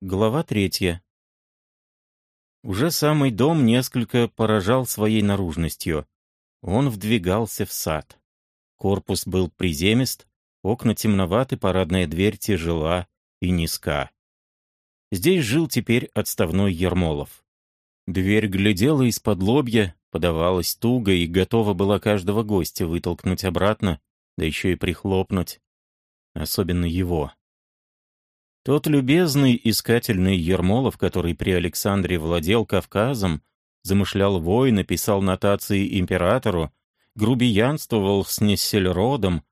Глава третья. Уже самый дом несколько поражал своей наружностью. Он вдвигался в сад. Корпус был приземист, окна темноваты, парадная дверь тяжела и низка. Здесь жил теперь отставной Ермолов. Дверь глядела из-под лобья, подавалась туго и готова была каждого гостя вытолкнуть обратно, да еще и прихлопнуть. Особенно его. Тот любезный искательный Ермолов, который при Александре владел Кавказом, замышлял войны, писал нотации императору, грубиянствовал с Нессельродом,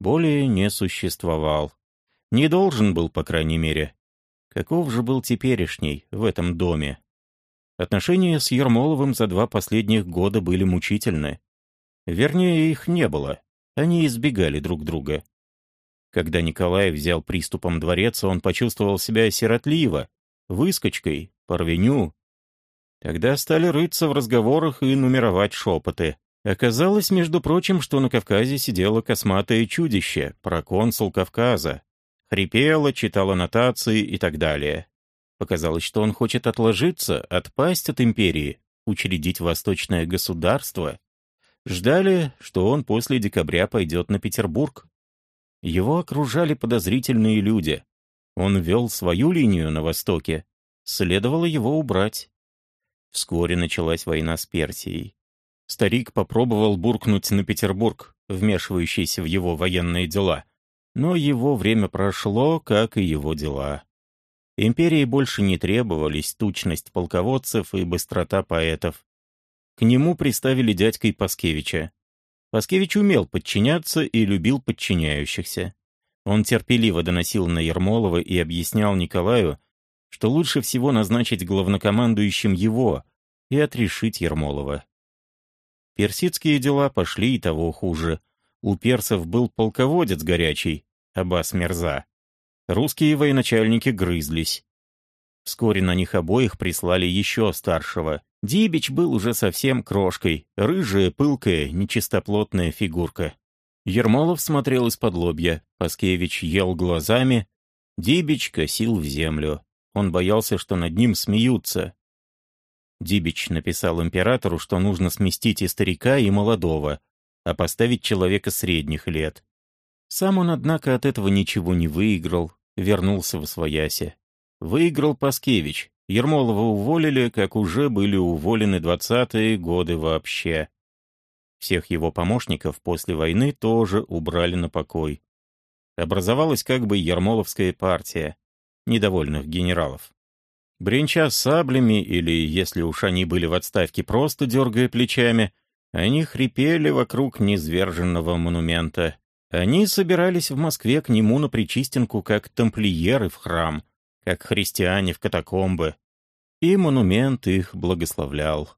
более не существовал. Не должен был, по крайней мере. Каков же был теперешний в этом доме? Отношения с Ермоловым за два последних года были мучительны. Вернее, их не было. Они избегали друг друга. Когда Николай взял приступом дворец, он почувствовал себя сиротливо, выскочкой, порвеню. Тогда стали рыться в разговорах и нумеровать шепоты. Оказалось, между прочим, что на Кавказе сидело косматое чудище, проконсул Кавказа. Хрипела, читала нотации и так далее. Показалось, что он хочет отложиться, отпасть от империи, учредить восточное государство. Ждали, что он после декабря пойдет на Петербург. Его окружали подозрительные люди. Он вел свою линию на востоке. Следовало его убрать. Вскоре началась война с Персией. Старик попробовал буркнуть на Петербург, вмешивающийся в его военные дела. Но его время прошло, как и его дела. Империи больше не требовались тучность полководцев и быстрота поэтов. К нему приставили дядькой Паскевича. Паскевич умел подчиняться и любил подчиняющихся. Он терпеливо доносил на Ермолова и объяснял Николаю, что лучше всего назначить главнокомандующим его и отрешить Ермолова. Персидские дела пошли и того хуже. У персов был полководец горячий, Аббас Мерза. Русские военачальники грызлись. Вскоре на них обоих прислали еще старшего, Дибич был уже совсем крошкой, рыжая, пылкая, нечистоплотная фигурка. Ермолов смотрел из-под лобья, Паскевич ел глазами, Дибич косил в землю. Он боялся, что над ним смеются. Дибич написал императору, что нужно сместить и старика, и молодого, а поставить человека средних лет. Сам он, однако, от этого ничего не выиграл, вернулся в Освоясе. Выиграл Паскевич, Ермолова уволили, как уже были уволены двадцатые годы вообще. Всех его помощников после войны тоже убрали на покой. Образовалась как бы Ермоловская партия недовольных генералов. Бренча саблями, или, если уж они были в отставке, просто дергая плечами, они хрипели вокруг низверженного монумента. Они собирались в Москве к нему на Причистенку, как тамплиеры в храм — как христиане в катакомбы, и монумент их благословлял.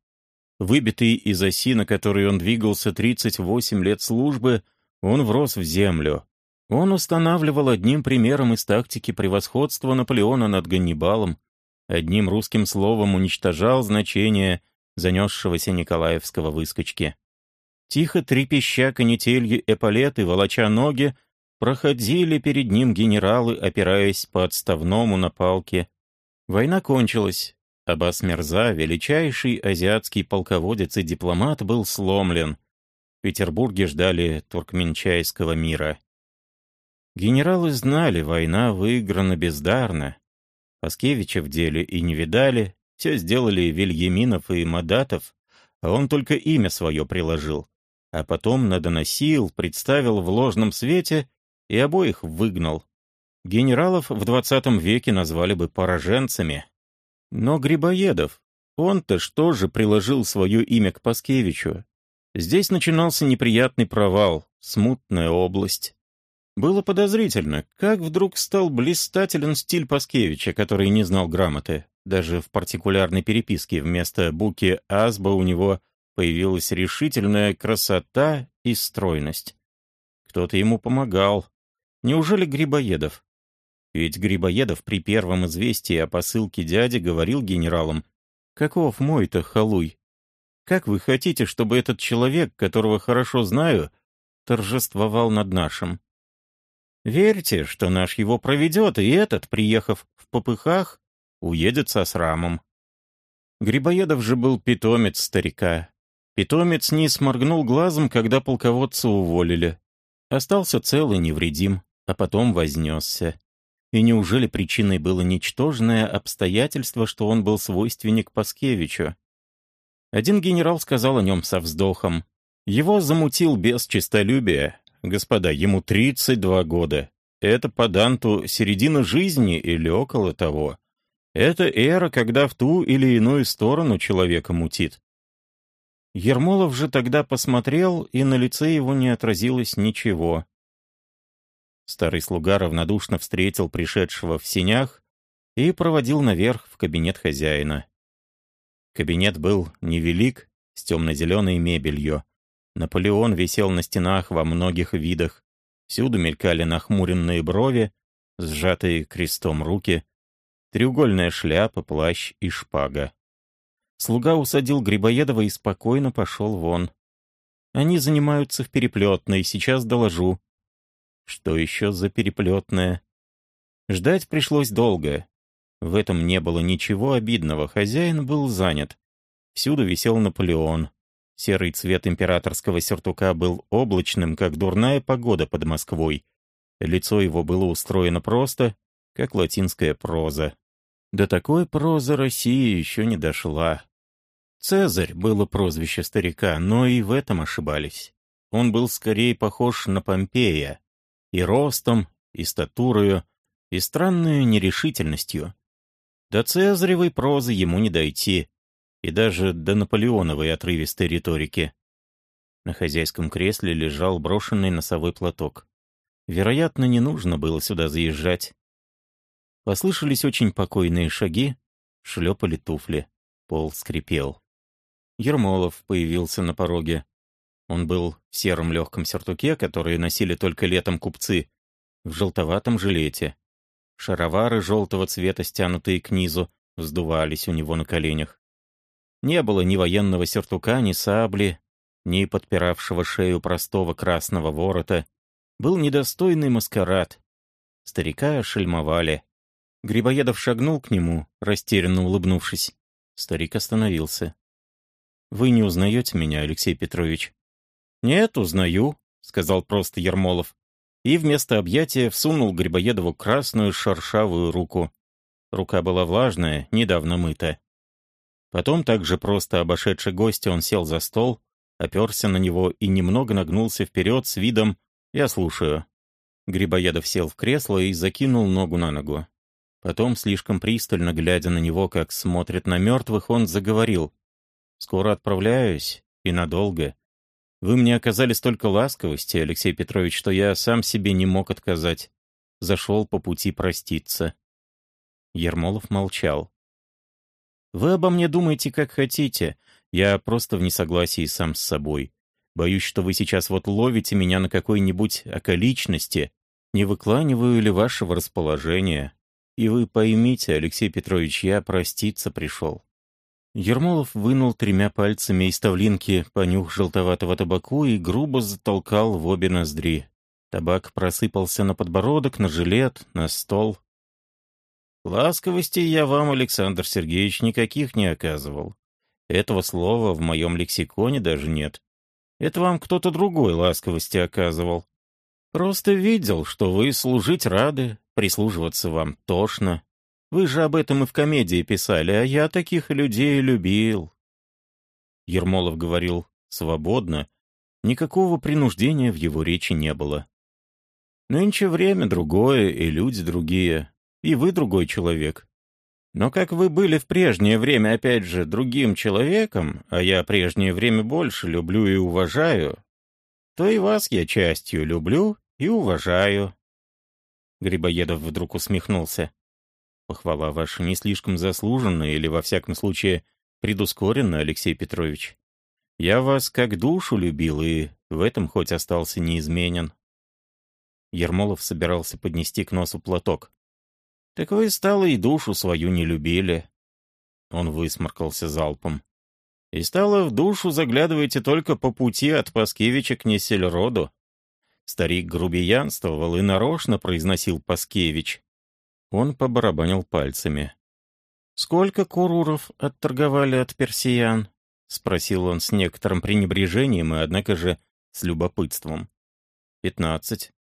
Выбитый из оси, на которой он двигался 38 лет службы, он врос в землю. Он устанавливал одним примером из тактики превосходства Наполеона над Ганнибалом, одним русским словом уничтожал значение занесшегося Николаевского выскочки. Тихо трепеща канительи эполеты, волоча ноги, Проходили перед ним генералы, опираясь по отставному на палке. Война кончилась. Аббас Мерза, величайший азиатский полководец и дипломат, был сломлен. В Петербурге ждали туркменчайского мира. Генералы знали, война выиграна бездарно. Паскевича в деле и не видали, все сделали Вильяминов и Мадатов, а он только имя свое приложил. А потом надоносил, представил в ложном свете и обоих выгнал. Генералов в двадцатом веке назвали бы пораженцами. Но Грибоедов, он-то что же приложил свое имя к Паскевичу? Здесь начинался неприятный провал, смутная область. Было подозрительно, как вдруг стал блистателен стиль Паскевича, который не знал грамоты. Даже в партикулярной переписке вместо буки «Азба» у него появилась решительная красота и стройность. Кто-то ему помогал, Неужели Грибоедов? Ведь Грибоедов при первом известии о посылке дяди говорил генералам, «Каков мой-то халуй? Как вы хотите, чтобы этот человек, которого хорошо знаю, торжествовал над нашим? Верьте, что наш его проведет, и этот, приехав в попыхах, уедет со срамом. Грибоедов же был питомец старика. Питомец не сморгнул глазом, когда полководца уволили. Остался цел и невредим, а потом вознесся. И неужели причиной было ничтожное обстоятельство, что он был свойственник Паскевичу? Один генерал сказал о нем со вздохом. Его замутил без честолюбия. Господа, ему 32 года. Это по Данту середина жизни или около того. Это эра, когда в ту или иную сторону человека мутит. Ермолов же тогда посмотрел, и на лице его не отразилось ничего. Старый слуга равнодушно встретил пришедшего в синях и проводил наверх в кабинет хозяина. Кабинет был невелик, с темно-зеленой мебелью. Наполеон висел на стенах во многих видах. Всюду мелькали нахмуренные брови, сжатые крестом руки, треугольная шляпа, плащ и шпага. Слуга усадил Грибоедова и спокойно пошел вон. Они занимаются в переплетной, сейчас доложу. Что еще за переплетная? Ждать пришлось долго. В этом не было ничего обидного, хозяин был занят. Всюду висел Наполеон. Серый цвет императорского сюртука был облачным, как дурная погода под Москвой. Лицо его было устроено просто, как латинская проза. До такой прозы Россия еще не дошла. Цезарь было прозвище старика, но и в этом ошибались. Он был скорее похож на Помпея. И ростом, и статурою, и странной нерешительностью. До Цезаревой прозы ему не дойти, и даже до наполеоновой отрывистой риторики. На хозяйском кресле лежал брошенный носовой платок. Вероятно, не нужно было сюда заезжать. Послышались очень покойные шаги, шлепали туфли, пол скрипел. Ермолов появился на пороге. Он был в сером легком сюртуке, который носили только летом купцы, в желтоватом жилете. Шаровары желтого цвета, стянутые к низу, вздувались у него на коленях. Не было ни военного сюртука, ни сабли, ни подпиравшего шею простого красного ворота. Был недостойный маскарад. Старика шельмовали. Грибоедов шагнул к нему, растерянно улыбнувшись. Старик остановился. «Вы не узнаете меня, Алексей Петрович?» «Нет, узнаю», — сказал просто Ермолов. И вместо объятия всунул Грибоедову красную шершавую руку. Рука была влажная, недавно мытая. Потом также просто обошедший гостя он сел за стол, оперся на него и немного нагнулся вперед с видом «Я слушаю». Грибоедов сел в кресло и закинул ногу на ногу. Потом, слишком пристально глядя на него, как смотрит на мертвых, он заговорил. «Скоро отправляюсь, и надолго. Вы мне оказали столько ласковости, Алексей Петрович, что я сам себе не мог отказать. Зашел по пути проститься». Ермолов молчал. Вы обо мне думаете, как хотите. Я просто в несогласии сам с собой. Боюсь, что вы сейчас вот ловите меня на какой-нибудь околичности. Не выкланиваю ли вашего расположения? И вы поймите, Алексей Петрович, я проститься пришел». Ермолов вынул тремя пальцами из тавлинки понюх желтоватого табаку и грубо затолкал в обе ноздри. Табак просыпался на подбородок, на жилет, на стол. Ласковости я вам, Александр Сергеевич, никаких не оказывал. Этого слова в моем лексиконе даже нет. Это вам кто-то другой ласковости оказывал. Просто видел, что вы служить рады, прислуживаться вам тошно. Вы же об этом и в комедии писали, а я таких людей любил. Ермолов говорил свободно, никакого принуждения в его речи не было. Нынче время другое, и люди другие и вы другой человек. Но как вы были в прежнее время, опять же, другим человеком, а я прежнее время больше люблю и уважаю, то и вас я частью люблю и уважаю». Грибоедов вдруг усмехнулся. «Похвала ваша не слишком заслуженная или, во всяком случае, предускорена, Алексей Петрович. Я вас как душу любил и в этом хоть остался неизменен». Ермолов собирался поднести к носу платок. «Так вы, стало, и душу свою не любили». Он высморкался залпом. «И стало, в душу заглядываете только по пути от Паскевича к Несельроду». Старик грубиянствовал и нарочно произносил Паскевич. Он побарабанил пальцами. «Сколько куруров отторговали от персиян?» — спросил он с некоторым пренебрежением и, однако же, с любопытством. «Пятнадцать.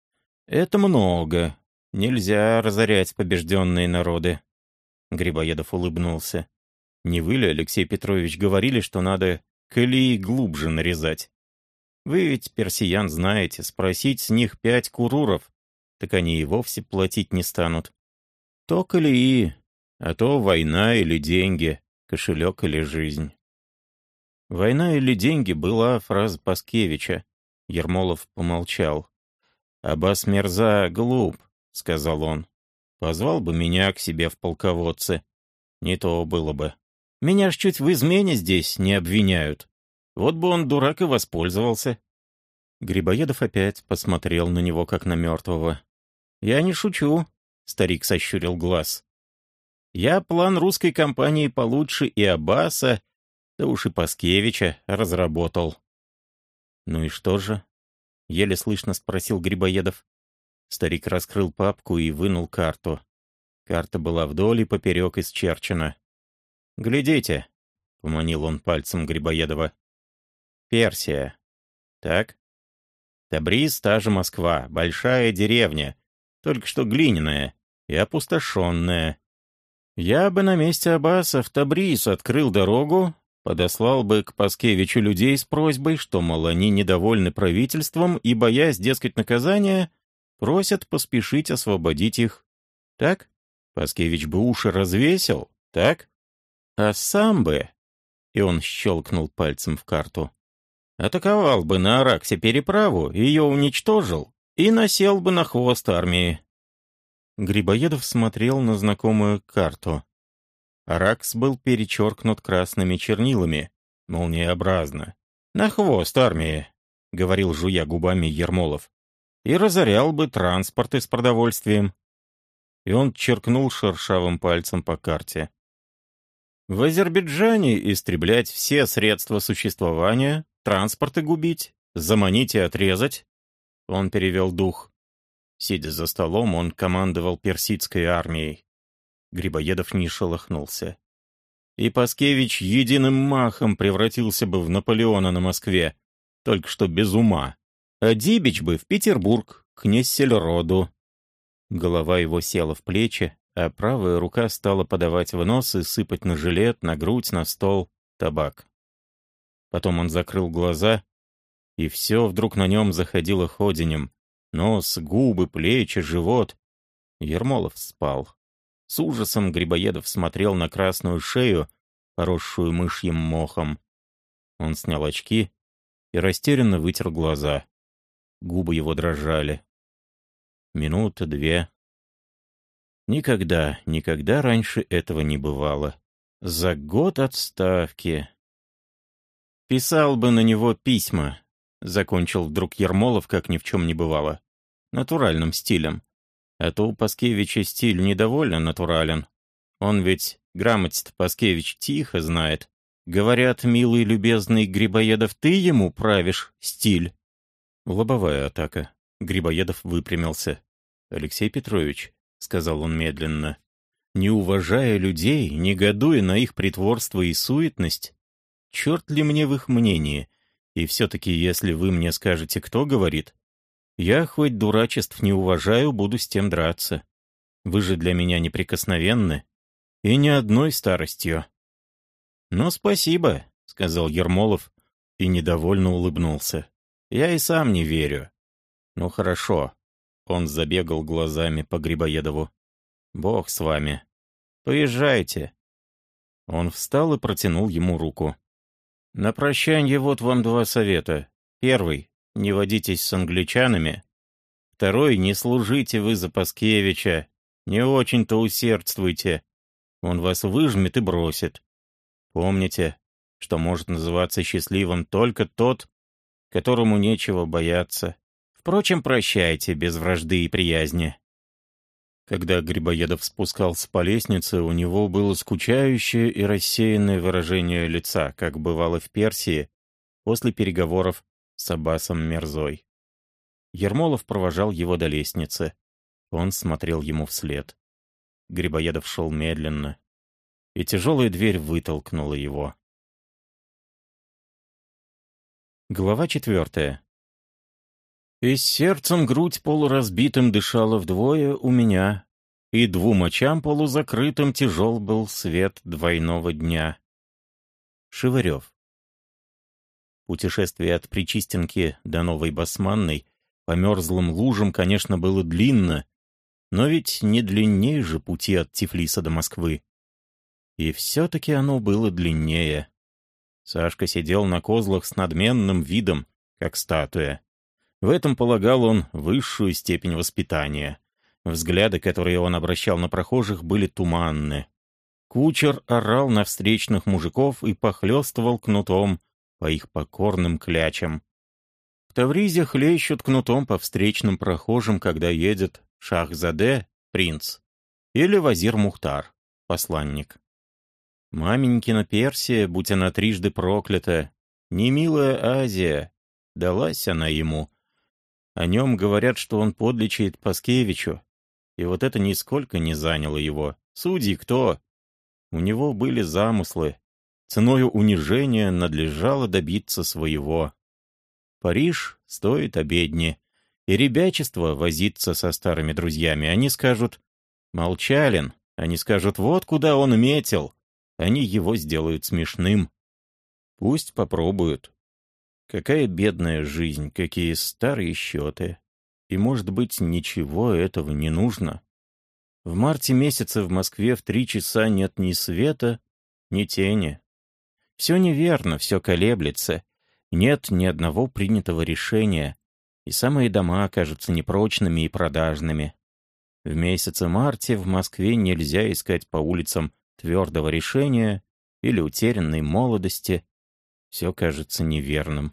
Это много. Нельзя разорять побежденные народы». Грибоедов улыбнулся. «Не вы ли, Алексей Петрович, говорили, что надо колеи глубже нарезать? Вы ведь персиян знаете, спросить с них пять куруров, так они и вовсе платить не станут. То колеи, а то война или деньги, кошелек или жизнь. «Война или деньги» была фраза Паскевича. Ермолов помолчал. «Аббас Мерза глуп», — сказал он. «Позвал бы меня к себе в полководцы. Не то было бы. Меня ж чуть в измене здесь не обвиняют. Вот бы он, дурак, и воспользовался». Грибоедов опять посмотрел на него, как на мертвого. «Я не шучу», — старик сощурил глаз. «Я план русской компании получше и Аббаса, да уж и Паскевича разработал. «Ну и что же?» — еле слышно спросил Грибоедов. Старик раскрыл папку и вынул карту. Карта была вдоль и поперек исчерчена. «Глядите», — поманил он пальцем Грибоедова. «Персия. Так? Табриз — та же Москва, большая деревня, только что глиняная и опустошенная. Я бы на месте Аббаса в Табриз открыл дорогу, подослал бы к Паскевичу людей с просьбой, что, мол, они недовольны правительством и, боясь, дескать, наказания, просят поспешить освободить их. Так? Паскевич бы уши развесил, так? А сам бы... И он щелкнул пальцем в карту. Атаковал бы на Араксе переправу, ее уничтожил и насел бы на хвост армии. Грибоедов смотрел на знакомую карту. Аракс был перечеркнут красными чернилами, молниеобразно. «На хвост армии», — говорил жуя губами Ермолов. «И разорял бы транспорты с продовольствием». И он черкнул шершавым пальцем по карте. В Азербайджане истреблять все средства существования, транспорты губить, заманить и отрезать. Он перевел дух. Сидя за столом, он командовал персидской армией. Грибоедов не шелохнулся. И Паскевич единым махом превратился бы в Наполеона на Москве, только что без ума. А Дибич бы в Петербург, к Нессельроду. Голова его села в плечи, а правая рука стала подавать в нос и сыпать на жилет, на грудь, на стол табак. Потом он закрыл глаза, и все вдруг на нем заходило ходенем. Нос, губы, плечи, живот. Ермолов спал. С ужасом Грибоедов смотрел на красную шею, поросшую мышьим мохом. Он снял очки и растерянно вытер глаза. Губы его дрожали. Минута, две. Никогда, никогда раньше этого не бывало. За год отставки. Писал бы на него письма, закончил вдруг Ермолов, как ни в чем не бывало. Натуральным стилем. А то у Паскевича стиль недовольно натурален. Он ведь грамоте Паскевич тихо знает. Говорят, милый любезный Грибоедов, ты ему правишь стиль. Лобовая атака. Грибоедов выпрямился. «Алексей Петрович», — сказал он медленно, — «не уважая людей, негодуя на их притворство и суетность, черт ли мне в их мнении, и все-таки, если вы мне скажете, кто говорит, я хоть дурачеств не уважаю, буду с тем драться. Вы же для меня неприкосновенны. И ни одной старостью. «Ну, спасибо», — сказал Ермолов и недовольно улыбнулся. «Я и сам не верю». «Ну, хорошо». Он забегал глазами по Грибоедову. «Бог с вами. Поезжайте». Он встал и протянул ему руку. «На прощанье вот вам два совета. Первый не водитесь с англичанами. Второй, не служите вы за Паскевича, не очень-то усердствуйте. Он вас выжмет и бросит. Помните, что может называться счастливым только тот, которому нечего бояться. Впрочем, прощайте без вражды и приязни. Когда Грибоедов спускался по лестнице, у него было скучающее и рассеянное выражение лица, как бывало в Персии после переговоров с Аббасом Мерзой. Ермолов провожал его до лестницы. Он смотрел ему вслед. Грибоедов шел медленно. и тяжелая дверь вытолкнула его. Глава четвертая. И с сердцем грудь полуразбитым дышала вдвое у меня, и двум очам полузакрытым тяжел был свет двойного дня. Шевырев. Путешествие от Причистенки до Новой Басманной по мерзлым лужам, конечно, было длинно, но ведь не длиннее же пути от Тифлиса до Москвы. И все-таки оно было длиннее. Сашка сидел на козлах с надменным видом, как статуя. В этом полагал он высшую степень воспитания. Взгляды, которые он обращал на прохожих, были туманны. Кучер орал на встречных мужиков и похлестывал кнутом по их покорным клячам. В Тавризе хлещут кнутом по встречным прохожим, когда едет Шахзаде, принц, или Вазир Мухтар, посланник. Маменькина Персия, будь она трижды проклята, немилая Азия, далась она ему. О нем говорят, что он подлечит Паскевичу, и вот это нисколько не заняло его. Судьи кто? У него были замыслы. Ценою унижения надлежало добиться своего. Париж стоит обедни, и ребячество возиться со старыми друзьями. Они скажут «Молчалин», они скажут «Вот куда он метил», они его сделают смешным. Пусть попробуют. Какая бедная жизнь, какие старые счеты. И, может быть, ничего этого не нужно. В марте месяца в Москве в три часа нет ни света, ни тени. Все неверно, все колеблется. Нет ни одного принятого решения. И самые дома окажутся непрочными и продажными. В месяце марте в Москве нельзя искать по улицам твердого решения или утерянной молодости, все кажется неверным.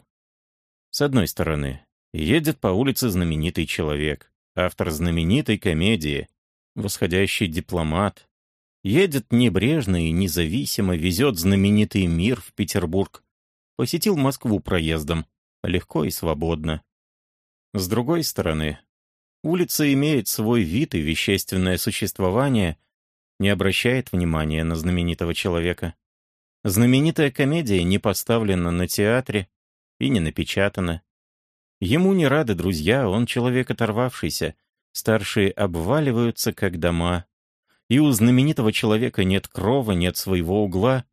С одной стороны, едет по улице знаменитый человек, автор знаменитой комедии, восходящий дипломат, едет небрежно и независимо, везет знаменитый мир в Петербург, посетил Москву проездом, легко и свободно. С другой стороны, улица имеет свой вид и вещественное существование, не обращает внимания на знаменитого человека. Знаменитая комедия не поставлена на театре и не напечатана. Ему не рады друзья, он человек оторвавшийся. Старшие обваливаются, как дома. И у знаменитого человека нет крова, нет своего угла.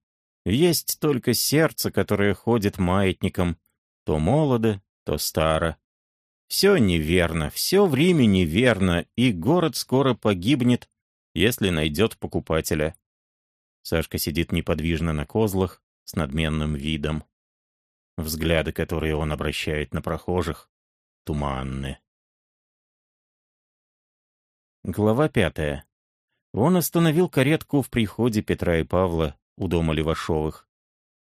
Есть только сердце, которое ходит маятником. То молодо, то старо. Все неверно, все в Риме неверно, и город скоро погибнет если найдет покупателя. Сашка сидит неподвижно на козлах с надменным видом. Взгляды, которые он обращает на прохожих, туманны. Глава пятая. Он остановил каретку в приходе Петра и Павла у дома Левашовых.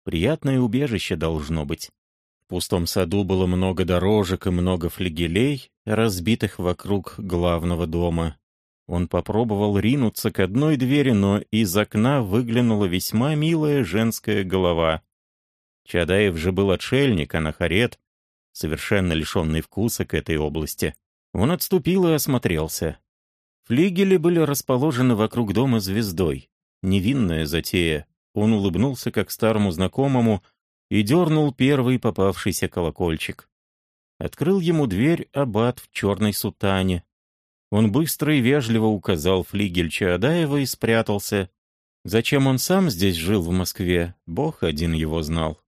Приятное убежище должно быть. В пустом саду было много дорожек и много флигелей, разбитых вокруг главного дома. Он попробовал ринуться к одной двери, но из окна выглянула весьма милая женская голова. Чадаев же был отшельник, а Нахарет, совершенно лишенный вкуса к этой области. Он отступил и осмотрелся. Флигели были расположены вокруг дома звездой. Невинная затея. Он улыбнулся как старому знакомому и дернул первый попавшийся колокольчик. Открыл ему дверь аббат в черной сутане, он быстро и вежливо указал флигель Чаадаева и спрятался. Зачем он сам здесь жил в Москве, бог один его знал.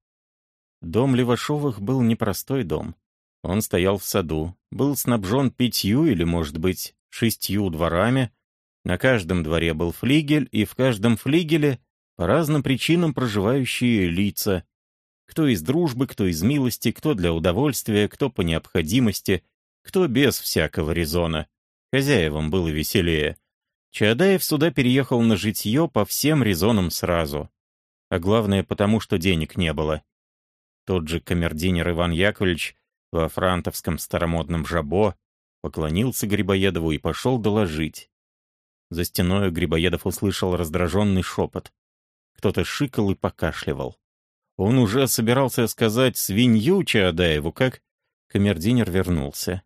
Дом Левашовых был непростой дом. Он стоял в саду, был снабжен пятью или, может быть, шестью дворами. На каждом дворе был флигель, и в каждом флигеле по разным причинам проживающие лица. Кто из дружбы, кто из милости, кто для удовольствия, кто по необходимости, кто без всякого резона. Хозяевам было веселее. Чаадаев сюда переехал на житье по всем резонам сразу. А главное, потому что денег не было. Тот же камердинер Иван Яковлевич во франтовском старомодном жабо поклонился Грибоедову и пошел доложить. За стеною Грибоедов услышал раздраженный шепот. Кто-то шикал и покашливал. Он уже собирался сказать свинью Чаадаеву, как камердинер вернулся.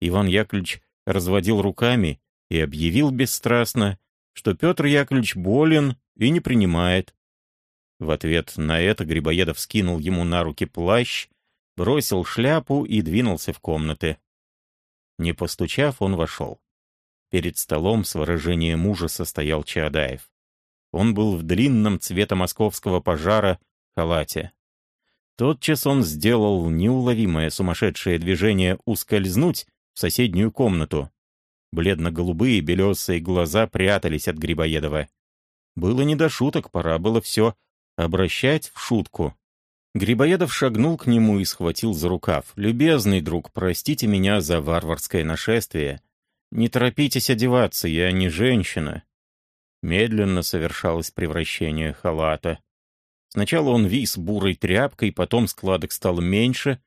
Иван Яковлевич разводил руками и объявил бесстрастно, что Петр Яковлевич болен и не принимает. В ответ на это Грибоедов скинул ему на руки плащ, бросил шляпу и двинулся в комнаты. Не постучав, он вошел. Перед столом с выражением ужаса стоял Чаадаев. Он был в длинном цвета московского пожара халате. Тотчас он сделал неуловимое сумасшедшее движение ускользнуть в соседнюю комнату. Бледно-голубые белесые глаза прятались от Грибоедова. Было не до шуток, пора было все обращать в шутку. Грибоедов шагнул к нему и схватил за рукав. «Любезный друг, простите меня за варварское нашествие. Не торопитесь одеваться, я не женщина». Медленно совершалось превращение халата. Сначала он вис бурой тряпкой, потом складок стало меньше.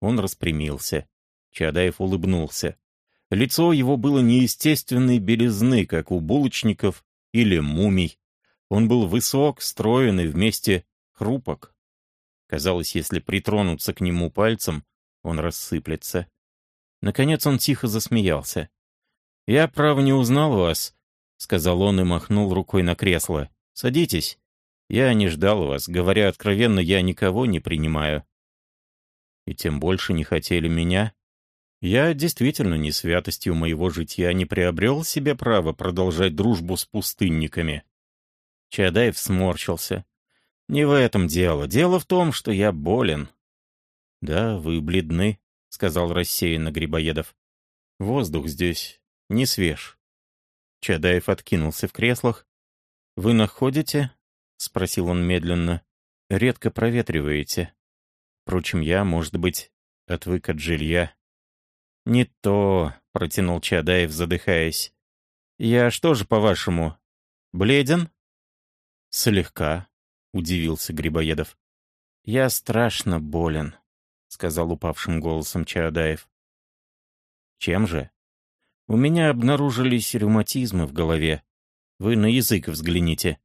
Он распрямился. Чадаев улыбнулся. Лицо его было неестественной белизны, как у булочников или мумий. Он был высок, строен и вместе хрупок. Казалось, если притронуться к нему пальцем, он рассыплется. Наконец он тихо засмеялся. «Я, право, не узнал вас», — сказал он и махнул рукой на кресло. «Садитесь. Я не ждал вас. Говоря откровенно, я никого не принимаю». «И тем больше не хотели меня?» «Я действительно не святостью моего житья не приобрел себе право продолжать дружбу с пустынниками». Чадаев сморщился. «Не в этом дело. Дело в том, что я болен». «Да, вы бледны», — сказал рассеянно Грибоедов. «Воздух здесь не свеж». Чадаев откинулся в креслах. «Вы находите?» — спросил он медленно. «Редко проветриваете. Впрочем, я, может быть, отвык от жилья». «Не то», — протянул Чадаев, задыхаясь. «Я что же, по-вашему, бледен?» «Слегка», — удивился Грибоедов. «Я страшно болен», — сказал упавшим голосом Чаадаев. «Чем же?» У меня обнаружились ревматизмы в голове. Вы на язык взгляните».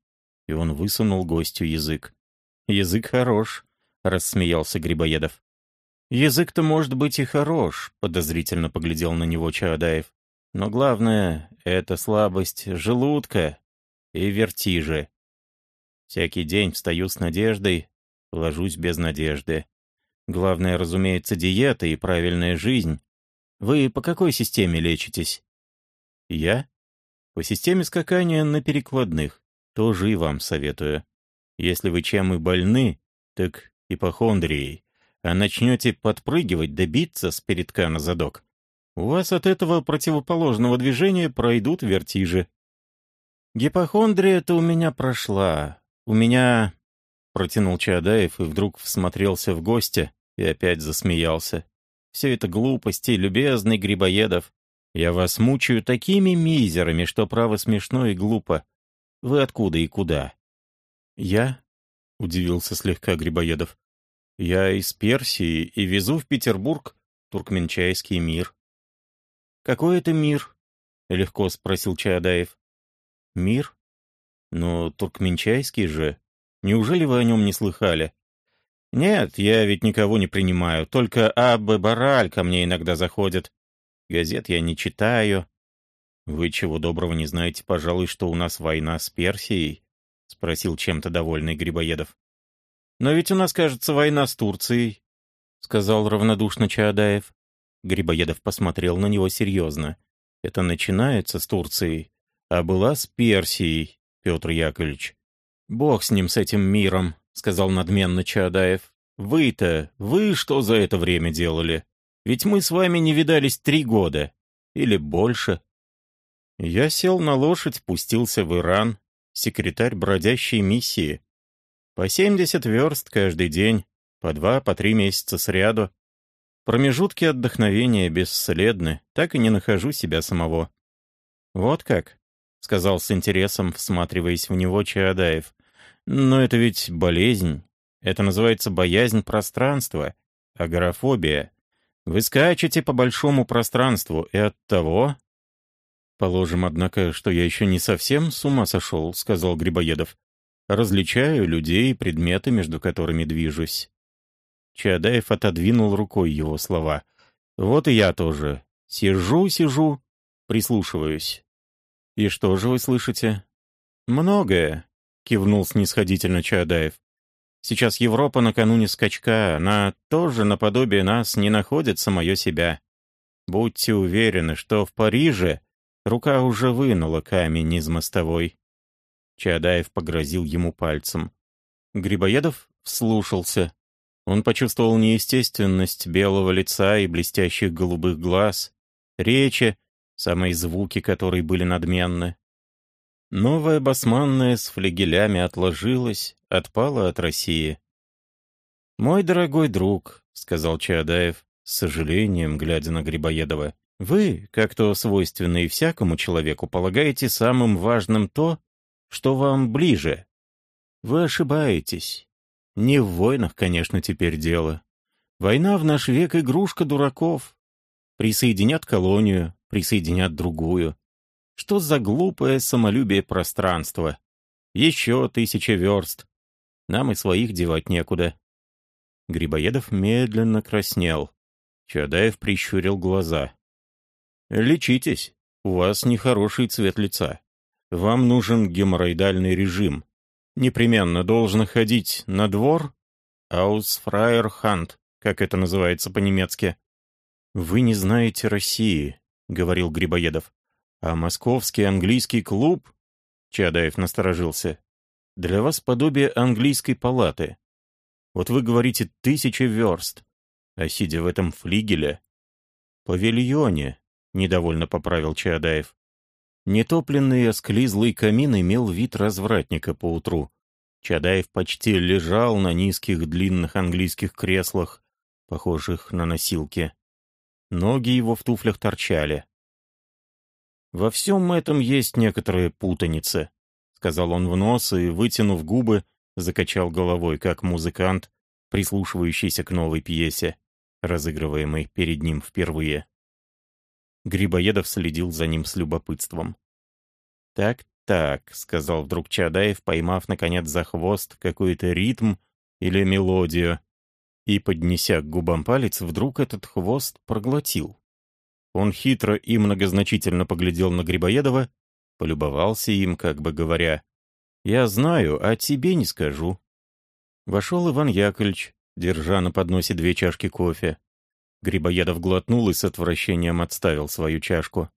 И он высунул гостю язык. «Язык хорош», — рассмеялся Грибоедов. «Язык-то может быть и хорош», — подозрительно поглядел на него Чаадаев. «Но главное — это слабость желудка и вертижи. Всякий день встаю с надеждой, ложусь без надежды. Главное, разумеется, диета и правильная жизнь. Вы по какой системе лечитесь? Я? По системе скакания на перекладных. Тоже и вам советую. Если вы чем и больны, так ипохондрией. А начнете подпрыгивать, добиться с передка на задок. У вас от этого противоположного движения пройдут вертижи. Гипохондрия-то у меня прошла. У меня... Протянул Чаадаев и вдруг всмотрелся в гостя и опять засмеялся. Все это глупости, любезный Грибоедов. Я вас мучаю такими мизерами, что право смешно и глупо. Вы откуда и куда?» «Я?» — удивился слегка Грибоедов. «Я из Персии и везу в Петербург туркменчайский мир». «Какой это мир?» — легко спросил Чаадаев. «Мир? Но туркменчайский же. Неужели вы о нем не слыхали?» «Нет, я ведь никого не принимаю, только Аббе Бараль ко мне иногда заходит. Газет я не читаю». «Вы чего доброго не знаете, пожалуй, что у нас война с Персией?» — спросил чем-то довольный Грибоедов. «Но ведь у нас, кажется, война с Турцией», — сказал равнодушно Чаадаев. Грибоедов посмотрел на него серьезно. «Это начинается с Турцией, а была с Персией, Петр Яковлевич. Бог с ним, с этим миром. — сказал надменно Чаадаев. «Вы-то, вы что за это время делали? Ведь мы с вами не видались три года. Или больше». Я сел на лошадь, пустился в Иран, секретарь бродящей миссии. По семьдесят верст каждый день, по два, по три месяца сряду. Промежутки отдохновения бесследны, так и не нахожу себя самого. «Вот как», — сказал с интересом, всматриваясь в него Чаадаев. Но это ведь болезнь. Это называется боязнь пространства, агорафобия. Вы скачете по большому пространству, и от того... «Положим, однако, что я еще не совсем с ума сошел», — сказал Грибоедов. «Различаю людей и предметы, между которыми движусь». Чадаев отодвинул рукой его слова. «Вот и я тоже. Сижу, сижу, прислушиваюсь. «И что же вы слышите?» «Многое», — кивнул снисходительно Чаадаев. «Сейчас Европа накануне скачка, она тоже наподобие нас не находит самое себя. Будьте уверены, что в Париже рука уже вынула камень из мостовой». Чаадаев погрозил ему пальцем. Грибоедов вслушался. Он почувствовал неестественность белого лица и блестящих голубых глаз, речи, самые звуки которой были надменны. Новая басманная с флегелями отложилась, отпала от России. «Мой дорогой друг», — сказал Чаадаев, с сожалением, глядя на Грибоедова, «вы, как то свойственно и всякому человеку, полагаете самым важным то, что вам ближе. Вы ошибаетесь. Не в войнах, конечно, теперь дело. Война в наш век — игрушка дураков. Присоединят колонию, присоединят другую. Что за глупое самолюбие пространства? Еще тысяча верст. Нам и своих девать некуда. Грибоедов медленно краснел. Чадаев прищурил глаза. «Лечитесь. У вас нехороший цвет лица. Вам нужен геморроидальный режим. Непременно должен ходить на двор «Аусфрайерханд», как это называется по-немецки. «Вы не знаете России», — говорил Грибоедов. «А московский английский клуб?» Чадаев насторожился. «Для вас подобие английской палаты. Вот вы говорите «тысяча верст», а сидя в этом флигеле...» «Павильоне», — недовольно поправил Чаадаев. Нетопленный осклизлый камин имел вид развратника поутру. Чадаев почти лежал на низких длинных английских креслах, похожих на носилки. Ноги его в туфлях торчали. «Во всем этом есть некоторая путаница», — сказал он в нос и, вытянув губы, закачал головой, как музыкант, прислушивающийся к новой пьесе, разыгрываемой перед ним впервые. Грибоедов следил за ним с любопытством. «Так-так», — сказал вдруг Чадаев, поймав, наконец, за хвост какой-то ритм или мелодию, и, поднеся к губам палец, вдруг этот хвост проглотил. Он хитро и многозначительно поглядел на Грибоедова, полюбовался им, как бы говоря, «Я знаю, а тебе не скажу». Вошел Иван Яковлевич, держа на подносе две чашки кофе. Грибоедов глотнул и с отвращением отставил свою чашку.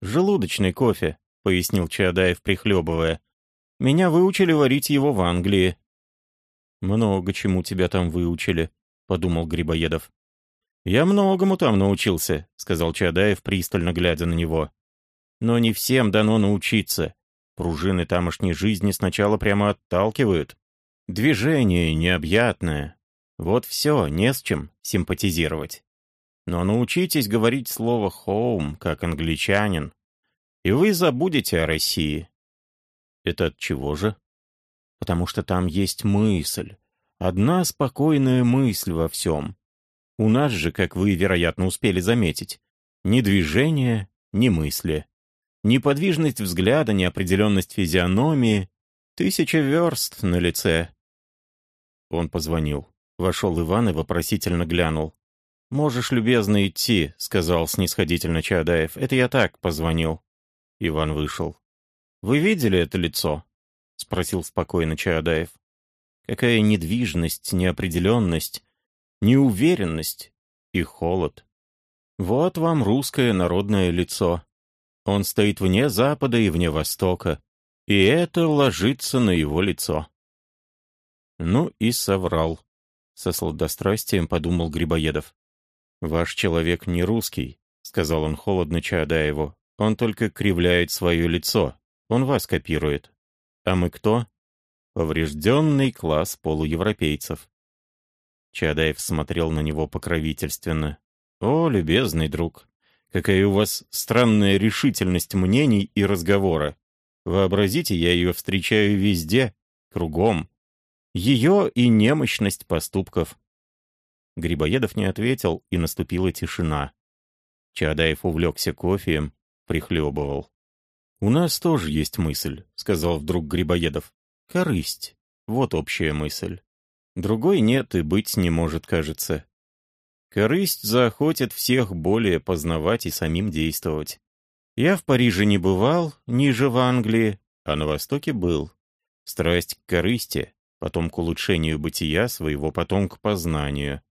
«Желудочный кофе», — пояснил Чаадаев, прихлебывая. «Меня выучили варить его в Англии». «Много чему тебя там выучили», — подумал Грибоедов. «Я многому там научился», — сказал Чадаев, пристально глядя на него. «Но не всем дано научиться. Пружины тамошней жизни сначала прямо отталкивают. Движение необъятное. Вот все, не с чем симпатизировать. Но научитесь говорить слово «home», как англичанин, и вы забудете о России». «Это от чего же?» «Потому что там есть мысль. Одна спокойная мысль во всем. У нас же, как вы, вероятно, успели заметить, ни движения, ни мысли. Неподвижность взгляда, неопределенность физиономии. Тысяча верст на лице. Он позвонил. Вошел Иван и вопросительно глянул. «Можешь, любезно, идти», — сказал снисходительно Чадаев. «Это я так позвонил». Иван вышел. «Вы видели это лицо?» — спросил спокойно Чаадаев. «Какая недвижность, неопределенность, неуверенность и холод. Вот вам русское народное лицо. Он стоит вне Запада и вне Востока, и это ложится на его лицо. Ну и соврал. Со сладострастием подумал Грибоедов. «Ваш человек не русский», — сказал он холодно Чаадаеву. «Он только кривляет свое лицо. Он вас копирует. А мы кто? Поврежденный класс полуевропейцев. Чадаев смотрел на него покровительственно. «О, любезный друг, какая у вас странная решительность мнений и разговора. Вообразите, я ее встречаю везде, кругом. Ее и немощность поступков». Грибоедов не ответил, и наступила тишина. Чадаев увлекся кофеем, прихлебывал. «У нас тоже есть мысль», — сказал вдруг Грибоедов. «Корысть. Вот общая мысль. Другой нет и быть не может, кажется. Корысть заохотит всех более познавать и самим действовать. Я в Париже не бывал, ниже в Англии, а на Востоке был. Страсть к корысти, потом к улучшению бытия своего, потом к познанию.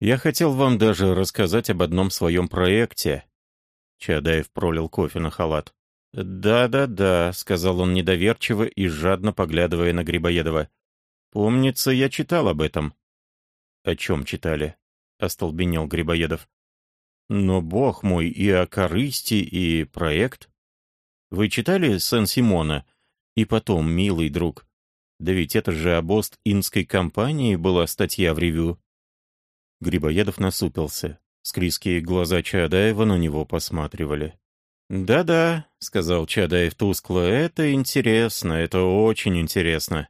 Я хотел вам даже рассказать об одном своем проекте. Чадаев пролил кофе на халат. «Да-да-да», — сказал он недоверчиво и жадно поглядывая на Грибоедова. «Помнится, я читал об этом». «О чем читали?» — остолбенел Грибоедов. «Но, бог мой, и о корысти, и проект. Вы читали Сан-Симона? И потом, милый друг, да ведь это же об Ост-Индской компании была статья в ревю». Грибоедов насупился. Склизкие глаза Чадаева на него посматривали. «Да-да», — сказал Чадаев тускло, — «это интересно, это очень интересно».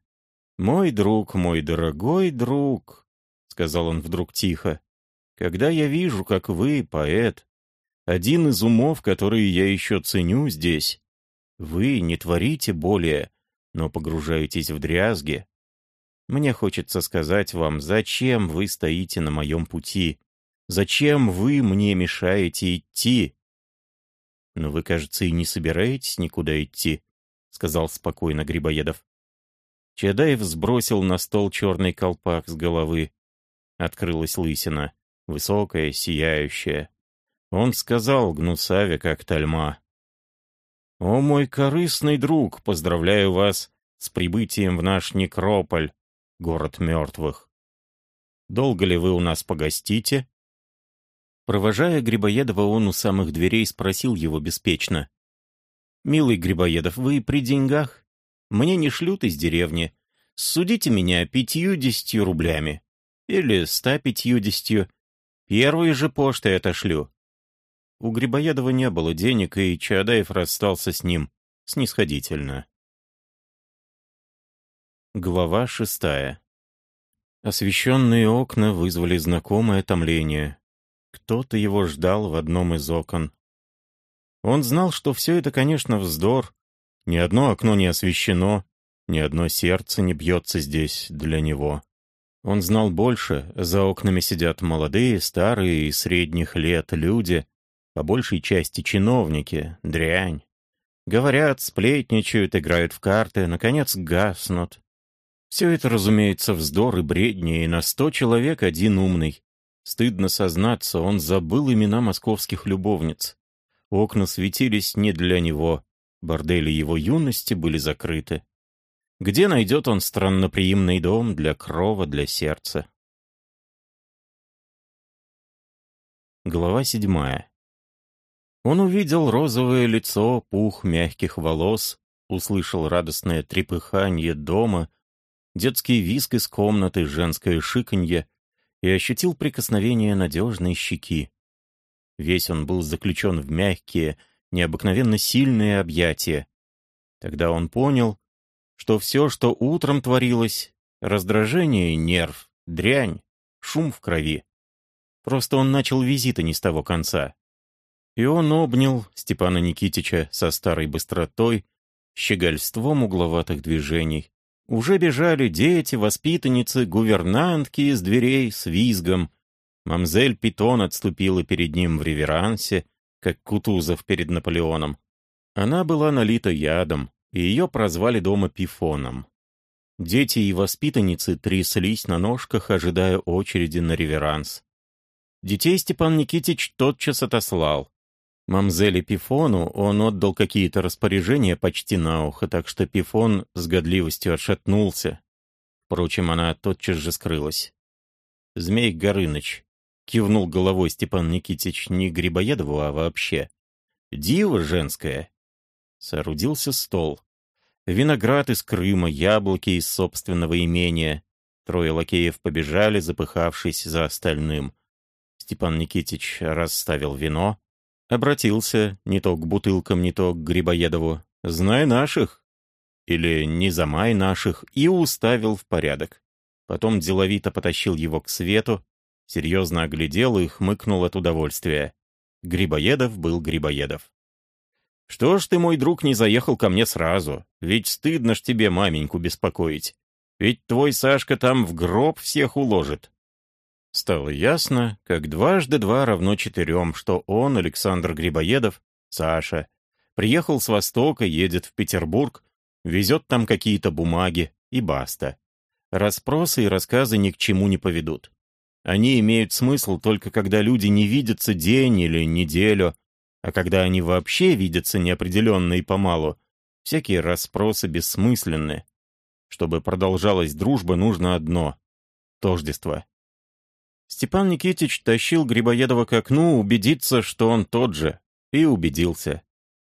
«Мой друг, мой дорогой друг», — сказал он вдруг тихо, — «когда я вижу, как вы, поэт, один из умов, которые я еще ценю здесь, вы не творите более, но погружаетесь в дрязги. Мне хочется сказать вам, зачем вы стоите на моем пути, зачем вы мне мешаете идти, «Но вы, кажется, и не собираетесь никуда идти», — сказал спокойно Грибоедов. Чадаев сбросил на стол черный колпак с головы. Открылась лысина, высокая, сияющая. Он сказал гнусаве, как тальма. «О, мой корыстный друг, поздравляю вас с прибытием в наш некрополь, город мертвых. Долго ли вы у нас погостите?» Провожая Грибоедова, он у самых дверей спросил его беспечно. «Милый Грибоедов, вы при деньгах? Мне не шлют из деревни. Судите меня пятьюдесятью рублями. Или ста пятьюдесятью. Первой же почтой отошлю». У Грибоедова не было денег, и Чаадаев расстался с ним снисходительно. Глава шестая. Освещенные окна вызвали знакомое томление. Кто-то его ждал в одном из окон. Он знал, что все это, конечно, вздор. Ни одно окно не освещено, ни одно сердце не бьется здесь для него. Он знал больше. За окнами сидят молодые, старые и средних лет люди, по большей части чиновники, дрянь. Говорят, сплетничают, играют в карты, наконец гаснут. Все это, разумеется, вздор и бредни, и на сто человек один умный. Стыдно сознаться, он забыл имена московских любовниц. Окна светились не для него, бордели его юности были закрыты. Где найдет он странноприимный дом для крова, для сердца? Глава седьмая. Он увидел розовое лицо, пух мягких волос, услышал радостное трепыхание дома, детский визг из комнаты, женское шиканье, и ощутил прикосновение надежной щеки. Весь он был заключен в мягкие, необыкновенно сильные объятия. Тогда он понял, что все, что утром творилось, раздражение нерв, дрянь, шум в крови. Просто он начал визита не с того конца. И он обнял Степана Никитича со старой быстротой, щегольством угловатых движений, уже бежали дети, воспитанницы, гувернантки из дверей с визгом. Мамзель Питон отступила перед ним в реверансе, как Кутузов перед Наполеоном. Она была налита ядом, и ее прозвали дома Пифоном. Дети и воспитанницы тряслись на ножках, ожидая очереди на реверанс. Детей Степан Никитич тотчас отослал. Мамзели Пифону он отдал какие-то распоряжения почти на ухо, так что Пифон с годливостью отшатнулся. Впрочем, она тотчас же скрылась. «Змей Горыныч», — кивнул головой Степан Никитич не Грибоедову, а вообще. «Диво женское». Соорудился стол. Виноград из Крыма, яблоки из собственного имения. Трое лакеев побежали, запыхавшись за остальным. Степан Никитич расставил вино, Обратился не то к бутылкам, не то к Грибоедову. «Знай наших!» Или «Не замай наших!» и уставил в порядок. Потом деловито потащил его к свету, серьезно оглядел и хмыкнул от удовольствия. Грибоедов был Грибоедов. «Что ж ты, мой друг, не заехал ко мне сразу? Ведь стыдно ж тебе маменьку беспокоить. Ведь твой Сашка там в гроб всех уложит. Стало ясно, как дважды два равно четырем, что он, Александр Грибоедов, Саша, Приехал с Востока, едет в Петербург, везет там какие-то бумаги, и баста. Распросы и рассказы ни к чему не поведут. Они имеют смысл только когда люди не видятся день или неделю, а когда они вообще видятся неопределенно и помалу, всякие расспросы бессмысленны. Чтобы продолжалась дружба, нужно одно — тождество. Степан Никитич тащил Грибоедова к окну убедиться, что он тот же, и убедился.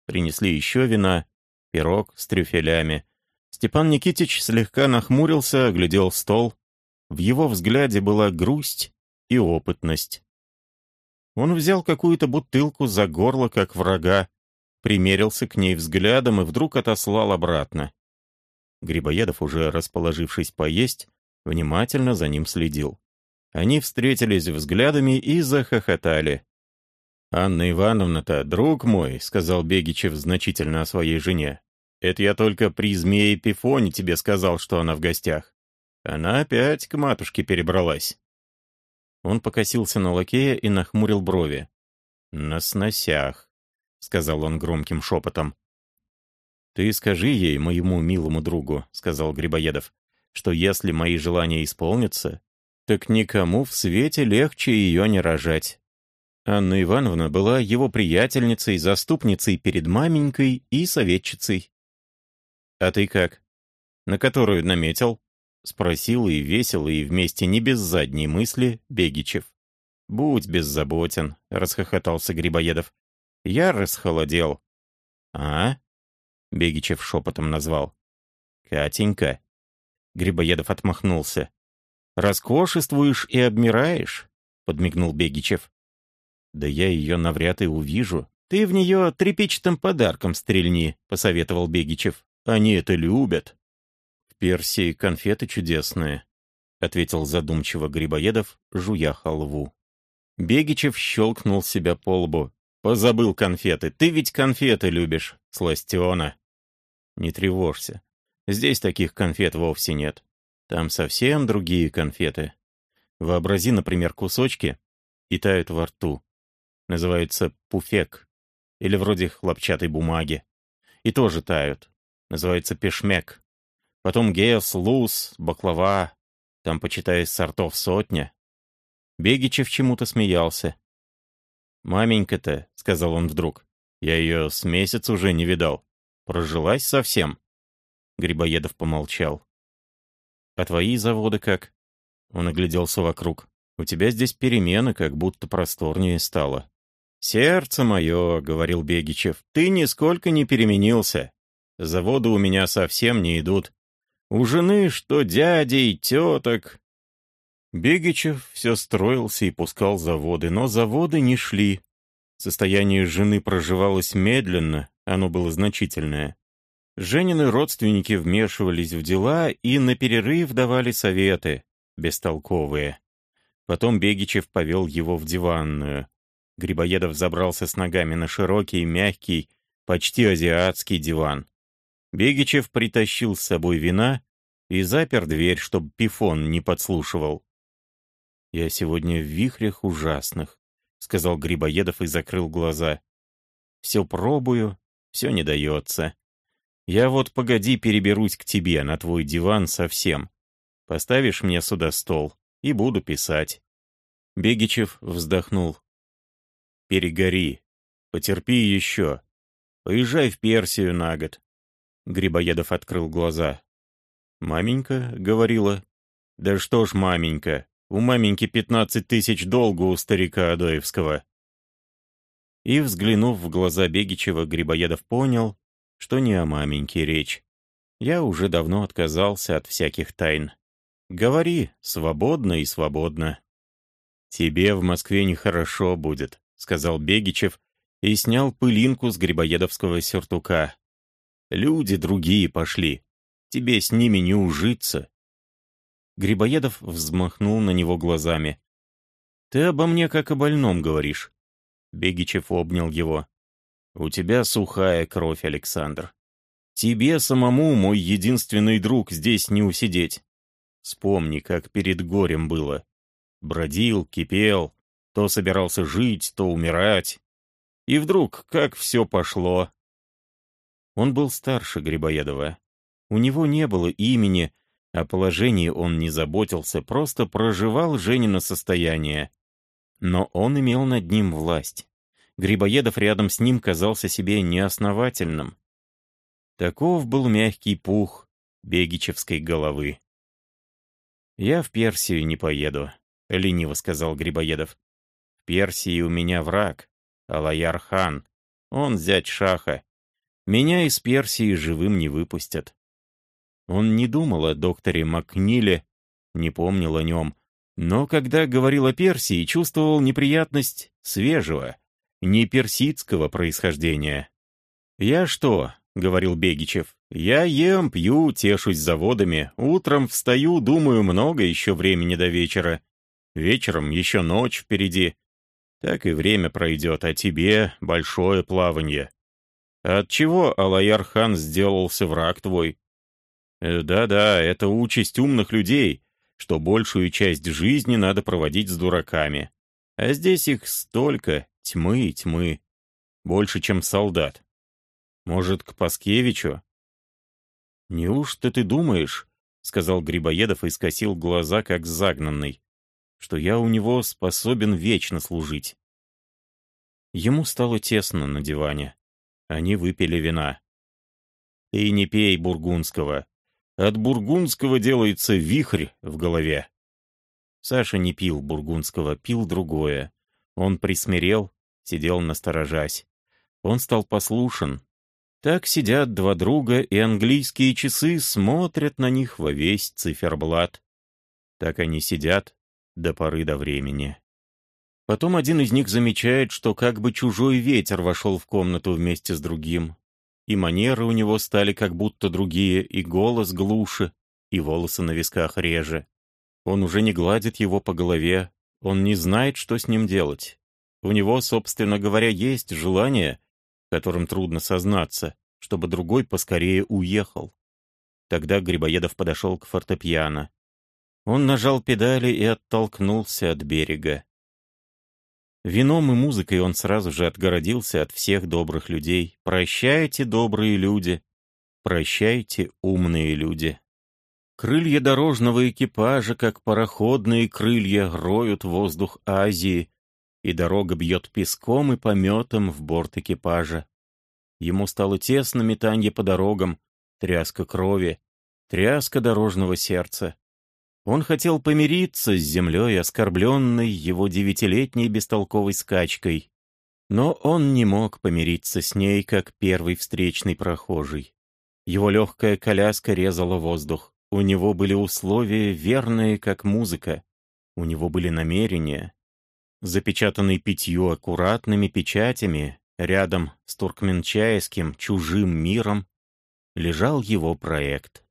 Принесли еще вина, пирог с трюфелями. Степан Никитич слегка нахмурился, оглядел стол. В его взгляде была грусть и опытность. Он взял какую-то бутылку за горло, как врага, примерился к ней взглядом и вдруг отослал обратно. Грибоедов, уже расположившись поесть, внимательно за ним следил. Они встретились взглядами и захохотали. «Анна Ивановна-то, друг мой», — сказал Бегичев значительно о своей жене. «Это я только при змее Пифоне тебе сказал, что она в гостях. Она опять к матушке перебралась». Он покосился на лакея и нахмурил брови. «На сносях», — сказал он громким шепотом. «Ты скажи ей, моему милому другу», — сказал Грибоедов, «что если мои желания исполнятся, так никому в свете легче ее не рожать. Анна Ивановна была его приятельницей, заступницей перед маменькой и советчицей. «А ты как? На которую наметил?» — спросил и весело, и вместе не без задней мысли Бегичев. «Будь беззаботен», — расхохотался Грибоедов. «Я расхолодел». «А?» — Бегичев шепотом назвал. «Катенька». Грибоедов отмахнулся. «Роскошествуешь и обмираешь», — подмигнул Бегичев. «Да я ее навряд и увижу. Ты в нее тряпичатым подарком стрельни», — посоветовал Бегичев. «Они это любят». «В Персии конфеты чудесные», — ответил задумчиво Грибоедов, жуя халву. Бегичев щелкнул себя по лбу. «Позабыл конфеты. Ты ведь конфеты любишь, сластена». «Не тревожься. Здесь таких конфет вовсе нет. Там совсем другие конфеты. Вообрази, например, кусочки и тают во рту. Называется пуфек. Или вроде хлопчатой бумаги. И тоже тают. Называется пешмек. Потом гес, луз, баклава. Там, почитай, сортов сотня. Бегичев чему-то смеялся. «Маменька-то», — сказал он вдруг, — «я ее с месяц уже не видал. Прожилась совсем». Грибоедов помолчал. А твои заводы как?» Он огляделся вокруг. «У тебя здесь перемены, как будто просторнее стало». «Сердце мое», — говорил Бегичев, — «ты нисколько не переменился. Заводы у меня совсем не идут. У жены что дядей, теток». Бегичев все строился и пускал заводы, но заводы не шли. Состояние жены проживалось медленно, оно было значительное. Женины родственники вмешивались в дела и на перерыв давали советы, бестолковые. Потом Бегичев повел его в диванную. Грибоедов забрался с ногами на широкий, мягкий, почти азиатский диван. Бегичев притащил с собой вина и запер дверь, чтобы Пифон не подслушивал. «Я сегодня в вихрях ужасных», — сказал Грибоедов и закрыл глаза. «Все пробую, все не дается. Я вот погоди переберусь к тебе на твой диван совсем. Поставишь мне сюда стол, и буду писать». Бегичев вздохнул. «Перегори. Потерпи еще. Поезжай в Персию на год». Грибоедов открыл глаза. «Маменька?» — говорила. «Да что ж, маменька, у маменьки пятнадцать тысяч долгу у старика Адоевского». И, взглянув в глаза Бегичева, Грибоедов понял, что не о маменьке речь. Я уже давно отказался от всяких тайн. Говори, свободно и свободно. «Тебе в Москве нехорошо будет», — сказал Бегичев и снял пылинку с грибоедовского сюртука. «Люди другие пошли. Тебе с ними не ужиться». Грибоедов взмахнул на него глазами. «Ты обо мне как о больном говоришь». Бегичев обнял его. У тебя сухая кровь, Александр. Тебе самому, мой единственный друг, здесь не усидеть. Вспомни, как перед горем было. Бродил, кипел, то собирался жить, то умирать. И вдруг, как все пошло. Он был старше Грибоедова. У него не было имени, о положении он не заботился, просто проживал Женина состояние. Но он имел над ним власть. Грибоедов рядом с ним казался себе неосновательным. Таков был мягкий пух Бегичевской головы. «Я в Персию не поеду», — лениво сказал Грибоедов. «В Персии у меня враг, Алаяр-хан. Он зять шаха. Меня из Персии живым не выпустят». Он не думал о докторе Макниле, не помнил о нем, но когда говорил о Персии, чувствовал неприятность свежего, не персидского происхождения. «Я что?» — говорил Бегичев. «Я ем, пью, тешусь заводами. Утром встаю, думаю, много еще времени до вечера. Вечером еще ночь впереди. Так и время пройдет, а тебе большое плавание. От чего Алаяр-хан сделался враг твой? Э, да-да, это участь умных людей, что большую часть жизни надо проводить с дураками. А здесь их столько, тьмы и тьмы. Больше, чем солдат. Может, к Паскевичу? «Неужто ты думаешь, — сказал Грибоедов и скосил глаза, как загнанный, — что я у него способен вечно служить?» Ему стало тесно на диване. Они выпили вина. «Ты не пей бургундского. От бургундского делается вихрь в голове». Саша не пил бургундского, пил другое. Он присмирел, сидел насторожась. Он стал послушен. Так сидят два друга, и английские часы смотрят на них во весь циферблат. Так они сидят до поры до времени. Потом один из них замечает, что как бы чужой ветер вошел в комнату вместе с другим. И манеры у него стали как будто другие, и голос глуше, и волосы на висках реже. Он уже не гладит его по голове, он не знает, что с ним делать. У него, собственно говоря, есть желание, которым трудно сознаться, чтобы другой поскорее уехал. Тогда Грибоедов подошел к фортепиано. Он нажал педали и оттолкнулся от берега. Вином и музыкой он сразу же отгородился от всех добрых людей. «Прощайте, добрые люди! Прощайте, умные люди!» Крылья дорожного экипажа, как пароходные крылья, роют воздух Азии, и дорога бьет песком и пометом в борт экипажа. Ему стало тесно метанье по дорогам, тряска крови, тряска дорожного сердца. Он хотел помириться с землей, оскорбленной его девятилетней бестолковой скачкой. Но он не мог помириться с ней, как первый встречный прохожий. Его легкая коляска резала воздух. У него были условия, верные, как музыка. У него были намерения. Запечатанный пятью аккуратными печатями, рядом с туркменчайским чужим миром, лежал его проект.